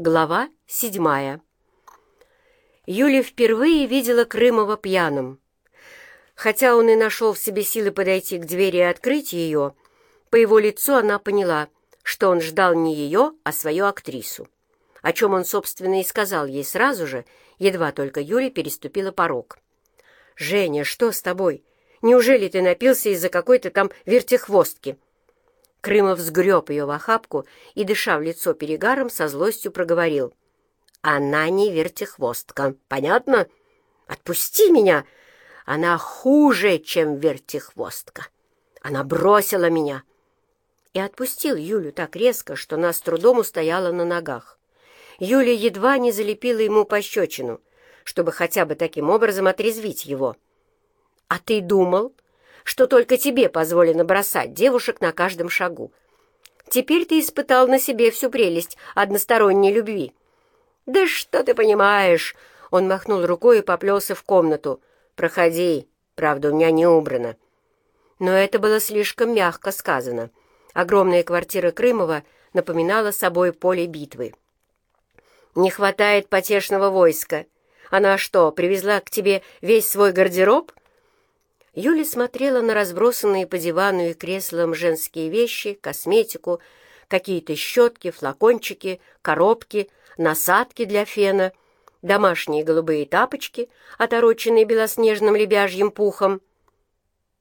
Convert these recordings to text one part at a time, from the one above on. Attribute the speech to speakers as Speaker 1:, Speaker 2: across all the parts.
Speaker 1: Глава седьмая. Юля впервые видела Крымова пьяным. Хотя он и нашел в себе силы подойти к двери и открыть ее, по его лицу она поняла, что он ждал не ее, а свою актрису, о чем он, собственно, и сказал ей сразу же, едва только Юля переступила порог. «Женя, что с тобой? Неужели ты напился из-за какой-то там вертихвостки?» Крымов сгреб ее в охапку и, дыша в лицо перегаром, со злостью проговорил. «Она не вертихвостка, понятно? Отпусти меня! Она хуже, чем вертихвостка. Она бросила меня!» И отпустил Юлю так резко, что она с трудом устояла на ногах. Юля едва не залепила ему пощечину, чтобы хотя бы таким образом отрезвить его. «А ты думал, что только тебе позволено бросать девушек на каждом шагу. Теперь ты испытал на себе всю прелесть односторонней любви. «Да что ты понимаешь?» Он махнул рукой и поплелся в комнату. «Проходи, правда, у меня не убрано». Но это было слишком мягко сказано. Огромная квартира Крымова напоминала собой поле битвы. «Не хватает потешного войска. Она что, привезла к тебе весь свой гардероб?» Юля смотрела на разбросанные по дивану и креслам женские вещи, косметику, какие-то щетки, флакончики, коробки, насадки для фена, домашние голубые тапочки, отороченные белоснежным лебяжьим пухом.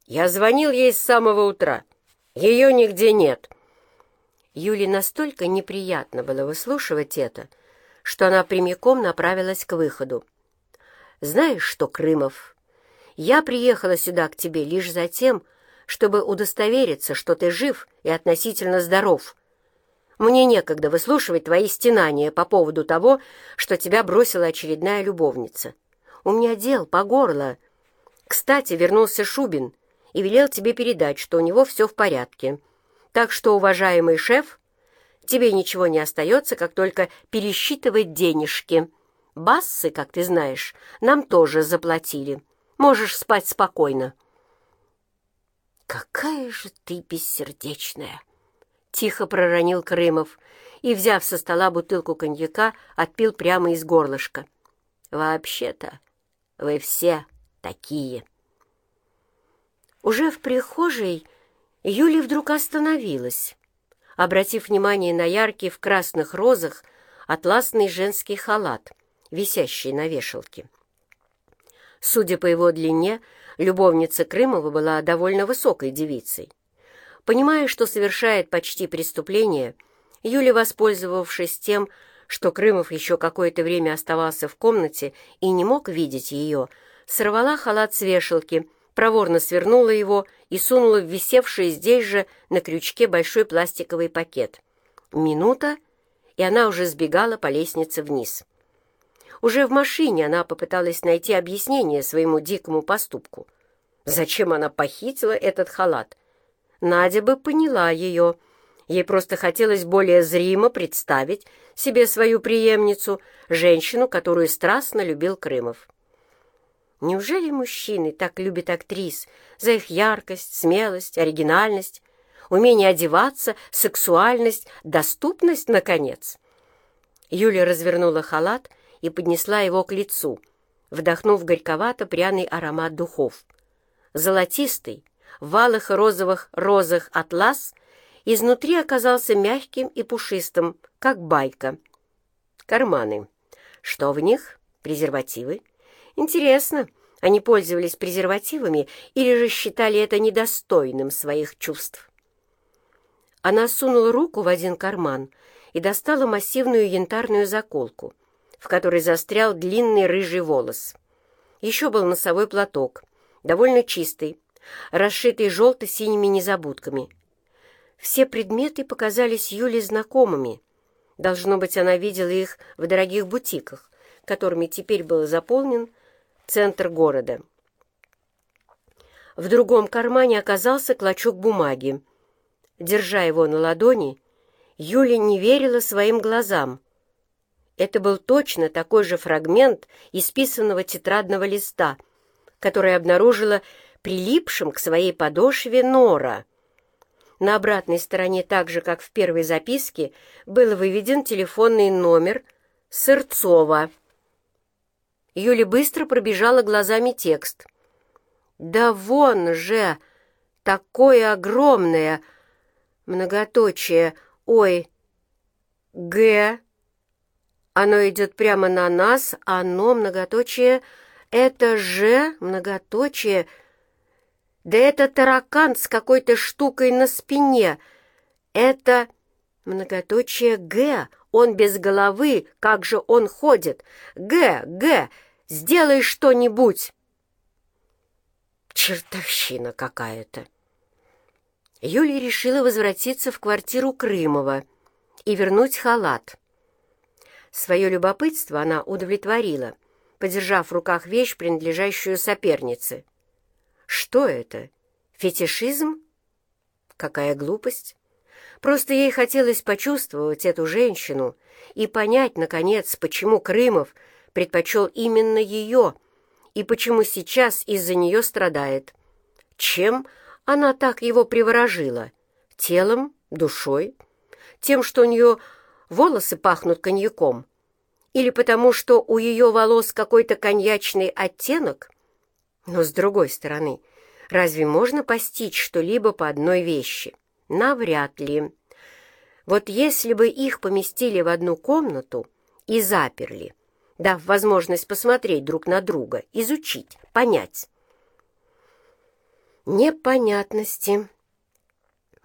Speaker 1: Я звонил ей с самого утра. Ее нигде нет. Юле настолько неприятно было выслушивать это, что она прямиком направилась к выходу. «Знаешь что, Крымов?» Я приехала сюда к тебе лишь за тем, чтобы удостовериться, что ты жив и относительно здоров. Мне некогда выслушивать твои стенания по поводу того, что тебя бросила очередная любовница. У меня дел по горло. Кстати, вернулся Шубин и велел тебе передать, что у него все в порядке. Так что, уважаемый шеф, тебе ничего не остается, как только пересчитывать денежки. Бассы, как ты знаешь, нам тоже заплатили». Можешь спать спокойно». «Какая же ты бессердечная!» — тихо проронил Крымов и, взяв со стола бутылку коньяка, отпил прямо из горлышка. «Вообще-то вы все такие». Уже в прихожей Юля вдруг остановилась, обратив внимание на яркий в красных розах атласный женский халат, висящий на вешалке. Судя по его длине, любовница Крымова была довольно высокой девицей. Понимая, что совершает почти преступление, Юля, воспользовавшись тем, что Крымов еще какое-то время оставался в комнате и не мог видеть ее, сорвала халат с вешалки, проворно свернула его и сунула в висевший здесь же на крючке большой пластиковый пакет. Минута, и она уже сбегала по лестнице вниз. Уже в машине она попыталась найти объяснение своему дикому поступку. Зачем она похитила этот халат? Надя бы поняла ее. Ей просто хотелось более зримо представить себе свою преемницу, женщину, которую страстно любил Крымов. Неужели мужчины так любят актрис за их яркость, смелость, оригинальность, умение одеваться, сексуальность, доступность, наконец? Юля развернула халат и поднесла его к лицу, вдохнув горьковато-пряный аромат духов. Золотистый, в алых розовых розах атлас изнутри оказался мягким и пушистым, как байка. Карманы. Что в них? Презервативы. Интересно, они пользовались презервативами или же считали это недостойным своих чувств? Она сунула руку в один карман и достала массивную янтарную заколку — в которой застрял длинный рыжий волос. Еще был носовой платок, довольно чистый, расшитый желто-синими незабудками. Все предметы показались Юле знакомыми. Должно быть, она видела их в дорогих бутиках, которыми теперь был заполнен центр города. В другом кармане оказался клочок бумаги. Держа его на ладони, Юля не верила своим глазам. Это был точно такой же фрагмент исписанного тетрадного листа, который обнаружила прилипшим к своей подошве Нора. На обратной стороне, так же, как в первой записке, был выведен телефонный номер Сырцова. Юля быстро пробежала глазами текст. «Да вон же! Такое огромное! Многоточие! Ой! Г! Оно идет прямо на нас, оно, многоточие, это же, многоточие, да это таракан с какой-то штукой на спине. Это многоточие Г. Он без головы, как же он ходит? Г, Г, сделай что-нибудь. Чертовщина какая-то. Юлия решила возвратиться в квартиру Крымова и вернуть халат. Свое любопытство она удовлетворила, подержав в руках вещь, принадлежащую сопернице. Что это? Фетишизм? Какая глупость! Просто ей хотелось почувствовать эту женщину и понять, наконец, почему Крымов предпочел именно ее и почему сейчас из-за нее страдает. Чем она так его приворожила? Телом? Душой? Тем, что у нее волосы пахнут коньяком? Или потому, что у ее волос какой-то коньячный оттенок? Но, с другой стороны, разве можно постичь что-либо по одной вещи? Навряд ли. Вот если бы их поместили в одну комнату и заперли, дав возможность посмотреть друг на друга, изучить, понять. Непонятности,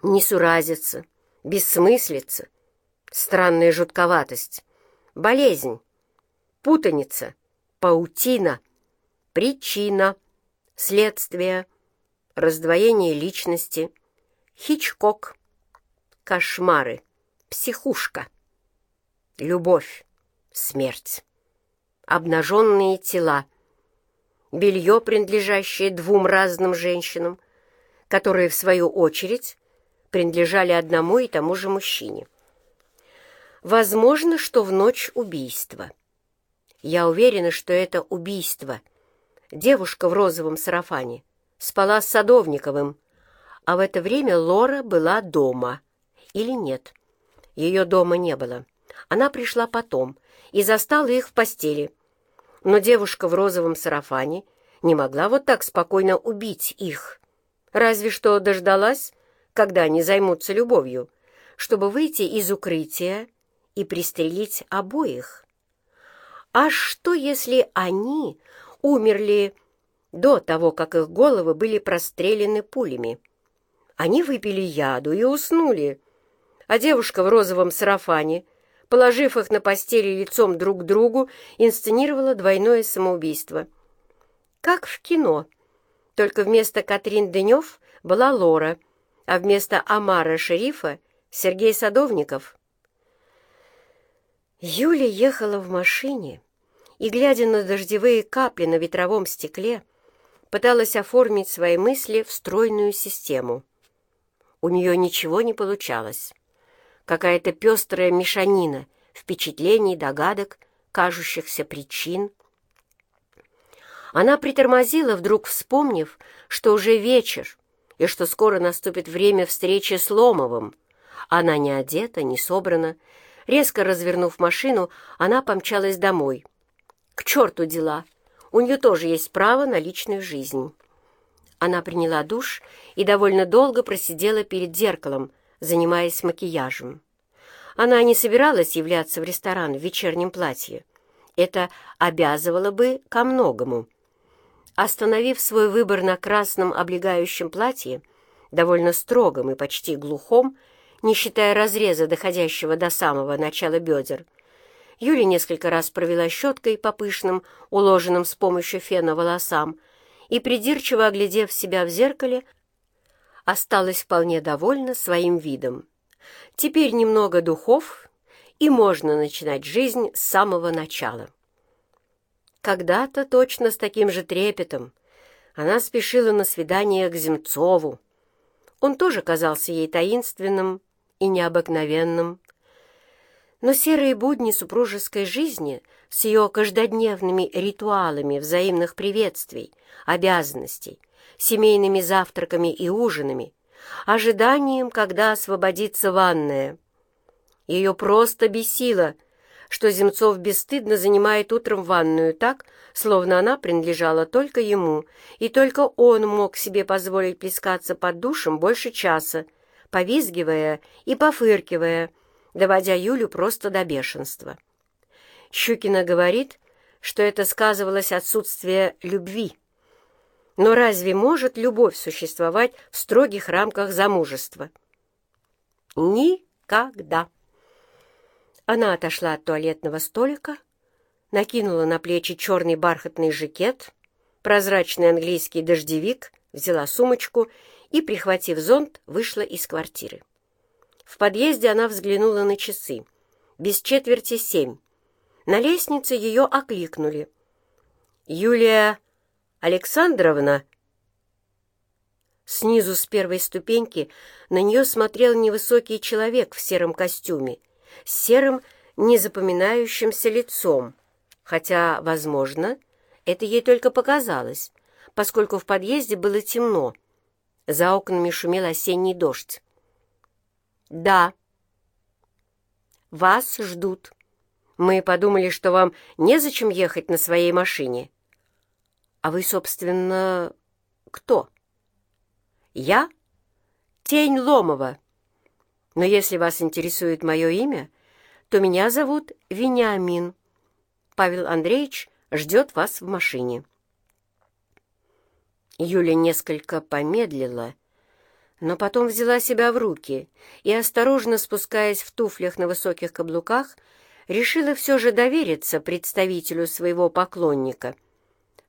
Speaker 1: несуразица, бессмыслица, странная жутковатость, болезнь, путаница, паутина, причина, следствие, раздвоение личности, Хичкок, кошмары, психушка, любовь, смерть, обнаженные тела, белье, принадлежащее двум разным женщинам, которые, в свою очередь, принадлежали одному и тому же мужчине. Возможно, что в ночь убийства. Я уверена, что это убийство. Девушка в розовом сарафане спала с Садовниковым, а в это время Лора была дома. Или нет? Ее дома не было. Она пришла потом и застала их в постели. Но девушка в розовом сарафане не могла вот так спокойно убить их. Разве что дождалась, когда они займутся любовью, чтобы выйти из укрытия и пристрелить обоих. А что, если они умерли до того, как их головы были прострелены пулями? Они выпили яду и уснули, а девушка в розовом сарафане, положив их на постели лицом друг к другу, инсценировала двойное самоубийство. Как в кино, только вместо Катрин Дынев была Лора, а вместо Амара Шерифа — Сергей Садовников — Юля ехала в машине и, глядя на дождевые капли на ветровом стекле, пыталась оформить свои мысли в стройную систему. У нее ничего не получалось. Какая-то пестрая мешанина впечатлений, догадок, кажущихся причин. Она притормозила, вдруг вспомнив, что уже вечер и что скоро наступит время встречи с Ломовым. Она не одета, не собрана, Резко развернув машину, она помчалась домой. К черту дела! У нее тоже есть право на личную жизнь. Она приняла душ и довольно долго просидела перед зеркалом, занимаясь макияжем. Она не собиралась являться в ресторан в вечернем платье. Это обязывало бы ко многому. Остановив свой выбор на красном облегающем платье, довольно строгом и почти глухом, не считая разреза, доходящего до самого начала бедер. Юля несколько раз провела щеткой по пышным, уложенным с помощью фена волосам, и, придирчиво оглядев себя в зеркале, осталась вполне довольна своим видом. Теперь немного духов, и можно начинать жизнь с самого начала. Когда-то точно с таким же трепетом она спешила на свидание к Земцову. Он тоже казался ей таинственным, и необыкновенным. Но серые будни супружеской жизни с ее каждодневными ритуалами взаимных приветствий, обязанностей, семейными завтраками и ужинами ожиданием, когда освободится ванная. Ее просто бесило, что Земцов бесстыдно занимает утром ванную так, словно она принадлежала только ему, и только он мог себе позволить плескаться под душем больше часа, повизгивая и пофыркивая, доводя Юлю просто до бешенства. Щукина говорит, что это сказывалось отсутствие любви. Но разве может любовь существовать в строгих рамках замужества? Никогда. Она отошла от туалетного столика, накинула на плечи черный бархатный жакет, прозрачный английский дождевик, взяла сумочку и, прихватив зонт, вышла из квартиры. В подъезде она взглянула на часы. Без четверти семь. На лестнице ее окликнули. «Юлия Александровна?» Снизу с первой ступеньки на нее смотрел невысокий человек в сером костюме, с серым незапоминающимся лицом, хотя, возможно, это ей только показалось, поскольку в подъезде было темно. За окнами шумел осенний дождь. «Да». «Вас ждут. Мы подумали, что вам незачем ехать на своей машине». «А вы, собственно, кто?» «Я Тень Ломова. Но если вас интересует мое имя, то меня зовут Вениамин. Павел Андреевич ждет вас в машине». Юля несколько помедлила, но потом взяла себя в руки и, осторожно спускаясь в туфлях на высоких каблуках, решила все же довериться представителю своего поклонника.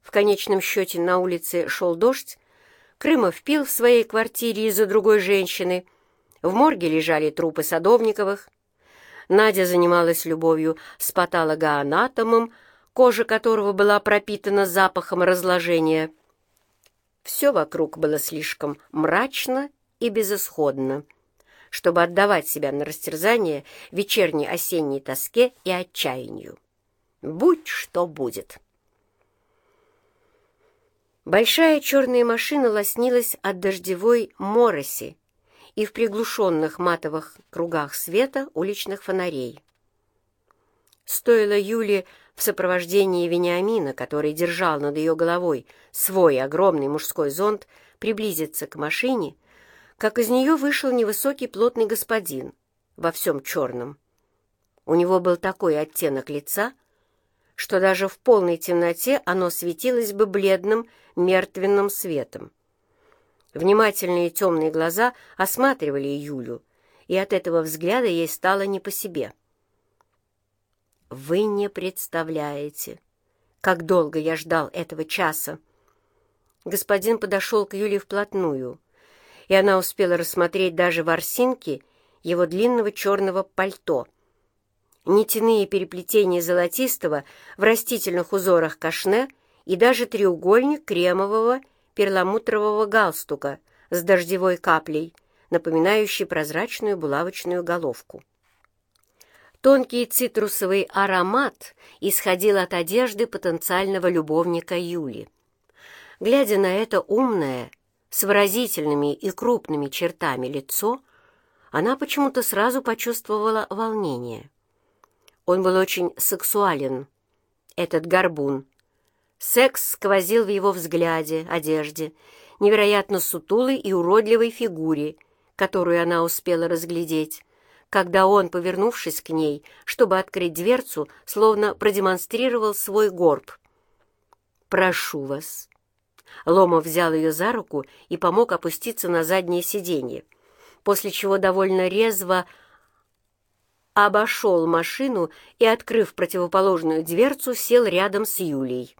Speaker 1: В конечном счете на улице шел дождь, Крымов пил в своей квартире из-за другой женщины, в морге лежали трупы Садовниковых, Надя занималась любовью с патологоанатомом, кожа которого была пропитана запахом разложения. Все вокруг было слишком мрачно и безысходно, чтобы отдавать себя на растерзание вечерней осенней тоске и отчаянию. Будь что будет. Большая черная машина лоснилась от дождевой мороси и в приглушенных матовых кругах света уличных фонарей. Стоило Юле в сопровождении Вениамина, который держал над ее головой свой огромный мужской зонт, приблизиться к машине, как из нее вышел невысокий плотный господин во всем черном. У него был такой оттенок лица, что даже в полной темноте оно светилось бы бледным мертвенным светом. Внимательные темные глаза осматривали Юлю, и от этого взгляда ей стало не по себе. «Вы не представляете, как долго я ждал этого часа!» Господин подошел к Юле вплотную, и она успела рассмотреть даже ворсинки его длинного черного пальто. Нитяные переплетения золотистого в растительных узорах кашне и даже треугольник кремового перламутрового галстука с дождевой каплей, напоминающий прозрачную булавочную головку. Тонкий цитрусовый аромат исходил от одежды потенциального любовника Юли. Глядя на это умное, с выразительными и крупными чертами лицо, она почему-то сразу почувствовала волнение. Он был очень сексуален, этот горбун. Секс сквозил в его взгляде, одежде, невероятно сутулой и уродливой фигуре, которую она успела разглядеть, когда он, повернувшись к ней, чтобы открыть дверцу, словно продемонстрировал свой горб. «Прошу вас, Ломов взял ее за руку и помог опуститься на заднее сиденье, после чего довольно резво обошел машину и, открыв противоположную дверцу, сел рядом с Юлей.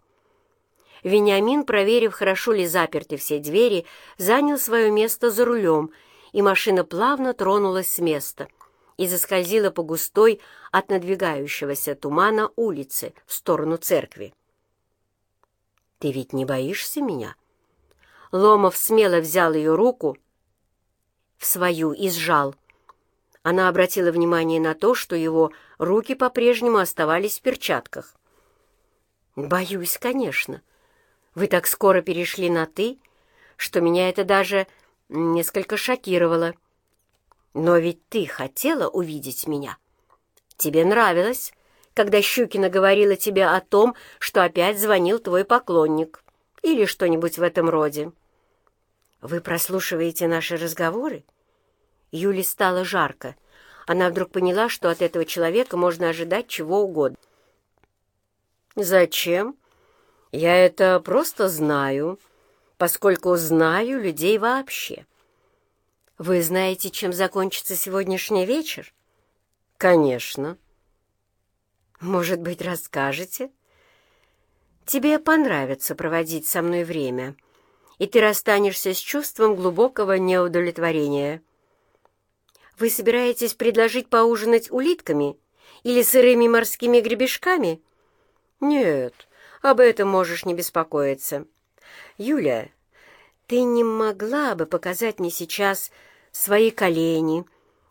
Speaker 1: Вениамин, проверив, хорошо ли заперты все двери, занял свое место за рулем, и машина плавно тронулась с места и заскользила по густой от надвигающегося тумана улице в сторону церкви. Ты ведь не боишься меня?» Ломов смело взял ее руку в свою и сжал. Она обратила внимание на то, что его руки по-прежнему оставались в перчатках. «Боюсь, конечно. Вы так скоро перешли на «ты», что меня это даже несколько шокировало. Но ведь ты хотела увидеть меня. Тебе нравилось, когда Щукина говорила тебе о том, что опять звонил твой поклонник, или что-нибудь в этом роде. Вы прослушиваете наши разговоры? Юле стало жарко. Она вдруг поняла, что от этого человека можно ожидать чего угодно. «Зачем? Я это просто знаю, поскольку знаю людей вообще». «Вы знаете, чем закончится сегодняшний вечер?» «Конечно». «Может быть, расскажете?» «Тебе понравится проводить со мной время, и ты расстанешься с чувством глубокого неудовлетворения». «Вы собираетесь предложить поужинать улитками или сырыми морскими гребешками?» «Нет, об этом можешь не беспокоиться. Юля, ты не могла бы показать мне сейчас свои колени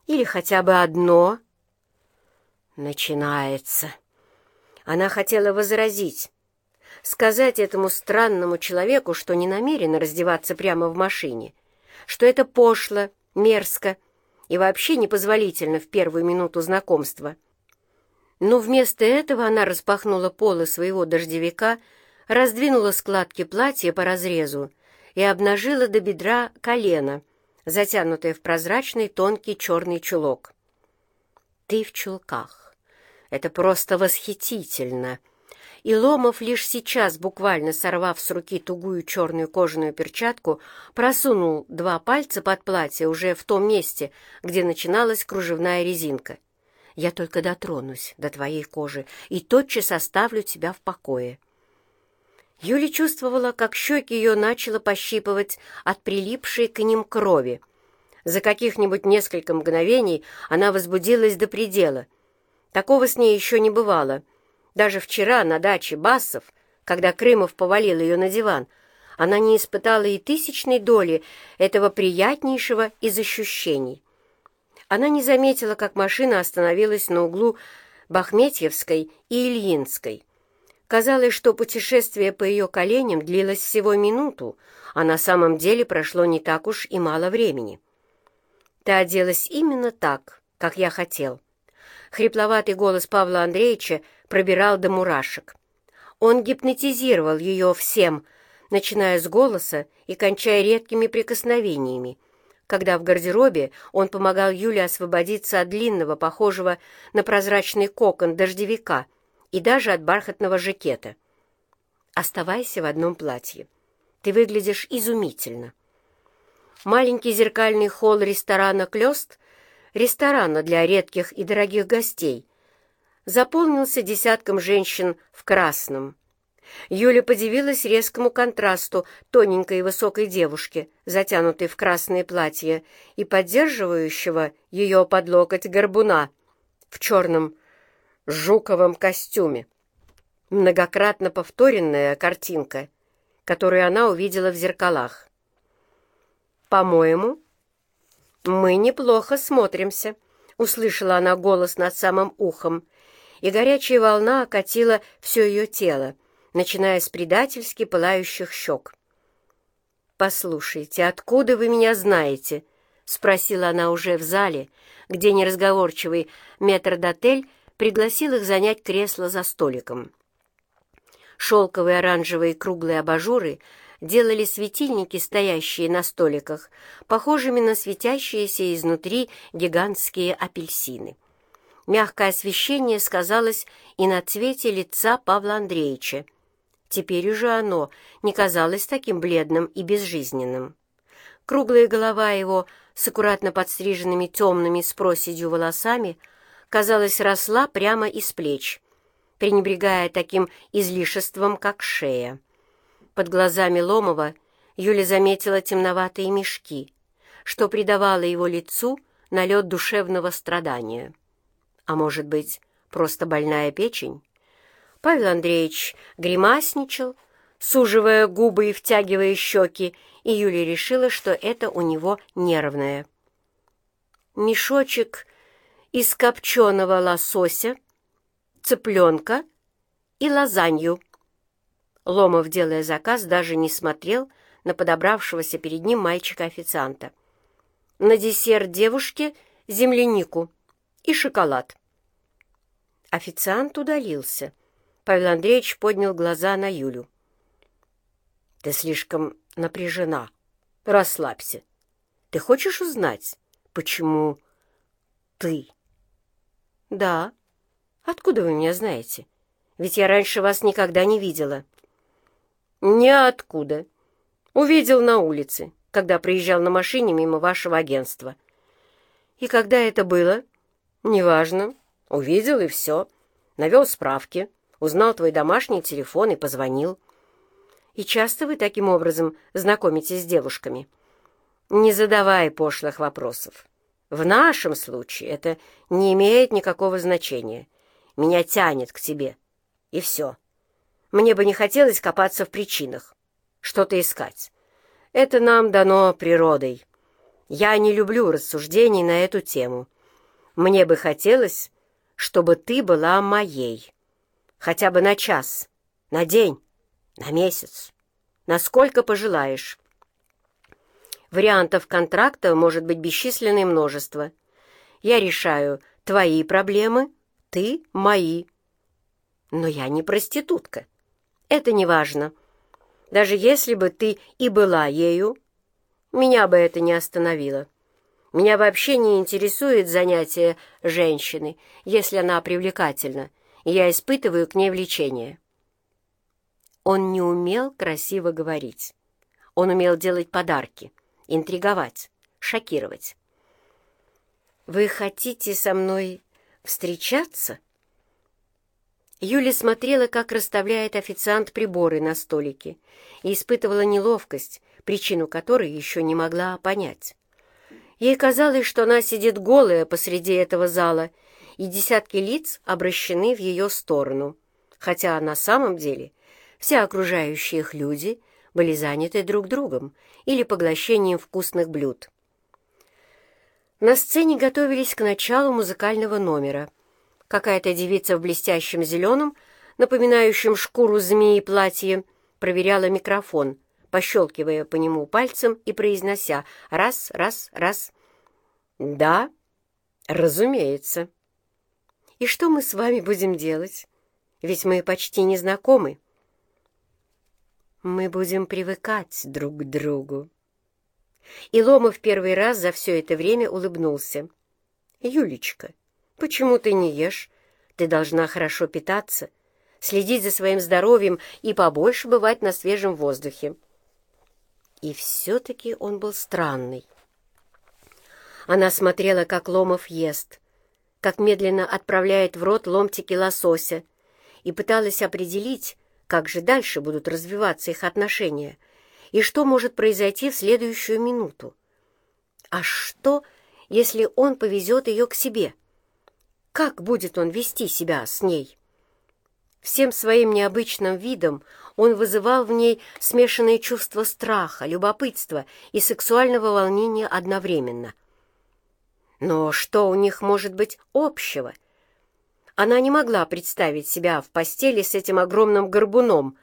Speaker 1: или хотя бы одно?» Начинается. Она хотела возразить, сказать этому странному человеку, что не намерена раздеваться прямо в машине, что это пошло, мерзко и вообще непозволительно в первую минуту знакомства. Но вместо этого она распахнула полы своего дождевика, раздвинула складки платья по разрезу и обнажила до бедра колено, затянутое в прозрачный тонкий черный чулок. «Ты в чулках. Это просто восхитительно!» И Ломов лишь сейчас, буквально сорвав с руки тугую черную кожаную перчатку, просунул два пальца под платье уже в том месте, где начиналась кружевная резинка. Я только дотронусь до твоей кожи и тотчас оставлю тебя в покое». Юля чувствовала, как щеки ее начало пощипывать от прилипшей к ним крови. За каких-нибудь несколько мгновений она возбудилась до предела. Такого с ней еще не бывало. Даже вчера на даче Басов, когда Крымов повалил ее на диван, она не испытала и тысячной доли этого приятнейшего из ощущений. Она не заметила, как машина остановилась на углу Бахметьевской и Ильинской. Казалось, что путешествие по ее коленям длилось всего минуту, а на самом деле прошло не так уж и мало времени. «Ты оделась именно так, как я хотел». Хрипловатый голос Павла Андреевича пробирал до мурашек. Он гипнотизировал ее всем, начиная с голоса и кончая редкими прикосновениями, когда в гардеробе он помогал Юле освободиться от длинного, похожего на прозрачный кокон дождевика и даже от бархатного жакета. «Оставайся в одном платье. Ты выглядишь изумительно». Маленький зеркальный холл ресторана «Клёст» ресторана для редких и дорогих гостей, заполнился десятком женщин в красном, Юля подивилась резкому контрасту тоненькой и высокой девушки, затянутой в красное платье, и поддерживающего ее под локоть горбуна в черном жуковом костюме. Многократно повторенная картинка, которую она увидела в зеркалах. «По-моему, мы неплохо смотримся», — услышала она голос над самым ухом, и горячая волна окатила все ее тело, начиная с предательски пылающих щек. «Послушайте, откуда вы меня знаете?» — спросила она уже в зале, где неразговорчивый метрдотель пригласил их занять кресло за столиком. Шелковые оранжевые круглые абажуры делали светильники, стоящие на столиках, похожими на светящиеся изнутри гигантские апельсины. Мягкое освещение сказалось и на цвете лица Павла Андреевича, Теперь уже оно не казалось таким бледным и безжизненным. Круглая голова его с аккуратно подстриженными темными с проседью волосами, казалось, росла прямо из плеч, пренебрегая таким излишеством, как шея. Под глазами Ломова Юля заметила темноватые мешки, что придавало его лицу налет душевного страдания. А может быть, просто больная печень? Павел Андреевич гримасничал, суживая губы и втягивая щеки, и Юля решила, что это у него нервное. Мешочек из копченого лосося, цыпленка и лазанью. Ломов, делая заказ, даже не смотрел на подобравшегося перед ним мальчика-официанта. «На десерт девушке землянику и шоколад». Официант удалился. Павел Андреевич поднял глаза на Юлю. «Ты слишком напряжена. Расслабься. Ты хочешь узнать, почему ты?» «Да. Откуда вы меня знаете? Ведь я раньше вас никогда не видела». «Ниоткуда. Увидел на улице, когда приезжал на машине мимо вашего агентства». «И когда это было?» «Неважно. Увидел и все. Навел справки, узнал твой домашний телефон и позвонил». «И часто вы таким образом знакомитесь с девушками?» «Не задавай пошлых вопросов. В нашем случае это не имеет никакого значения. Меня тянет к тебе. И все. Мне бы не хотелось копаться в причинах, что-то искать. Это нам дано природой. Я не люблю рассуждений на эту тему. Мне бы хотелось, чтобы ты была моей. Хотя бы на час, на день, на месяц, насколько пожелаешь. Вариантов контракта может быть бесчисленное множество. Я решаю твои проблемы, ты — мои. Но я не проститутка. Это не важно. Даже если бы ты и была ею, меня бы это не остановило. Меня вообще не интересует занятие женщины, если она привлекательна, и я испытываю к ней влечение. Он не умел красиво говорить. Он умел делать подарки — интриговать, шокировать. «Вы хотите со мной встречаться?» Юля смотрела, как расставляет официант приборы на столике, и испытывала неловкость, причину которой еще не могла понять. Ей казалось, что она сидит голая посреди этого зала, и десятки лиц обращены в ее сторону, хотя на самом деле все окружающие их люди — были заняты друг другом или поглощением вкусных блюд. На сцене готовились к началу музыкального номера. Какая-то девица в блестящем зеленом, напоминающем шкуру змеи платье, проверяла микрофон, пощелкивая по нему пальцем и произнося «раз, раз, раз». «Да, разумеется». «И что мы с вами будем делать? Ведь мы почти не знакомы». Мы будем привыкать друг к другу. И Ломов первый раз за все это время улыбнулся. «Юлечка, почему ты не ешь? Ты должна хорошо питаться, следить за своим здоровьем и побольше бывать на свежем воздухе». И все-таки он был странный. Она смотрела, как Ломов ест, как медленно отправляет в рот ломтики лосося, и пыталась определить, как же дальше будут развиваться их отношения и что может произойти в следующую минуту. А что, если он повезет ее к себе? Как будет он вести себя с ней? Всем своим необычным видом он вызывал в ней смешанные чувства страха, любопытства и сексуального волнения одновременно. Но что у них может быть общего — она не могла представить себя в постели с этим огромным горбуном,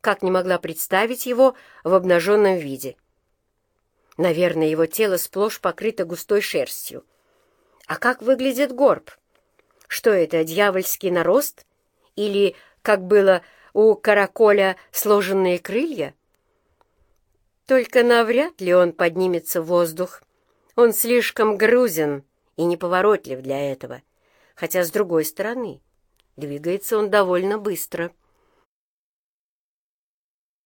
Speaker 1: как не могла представить его в обнаженном виде. Наверное, его тело сплошь покрыто густой шерстью. А как выглядит горб? Что это, дьявольский нарост? Или, как было у караколя, сложенные крылья? Только навряд ли он поднимется в воздух. Он слишком грузен и неповоротлив для этого хотя, с другой стороны, двигается он довольно быстро —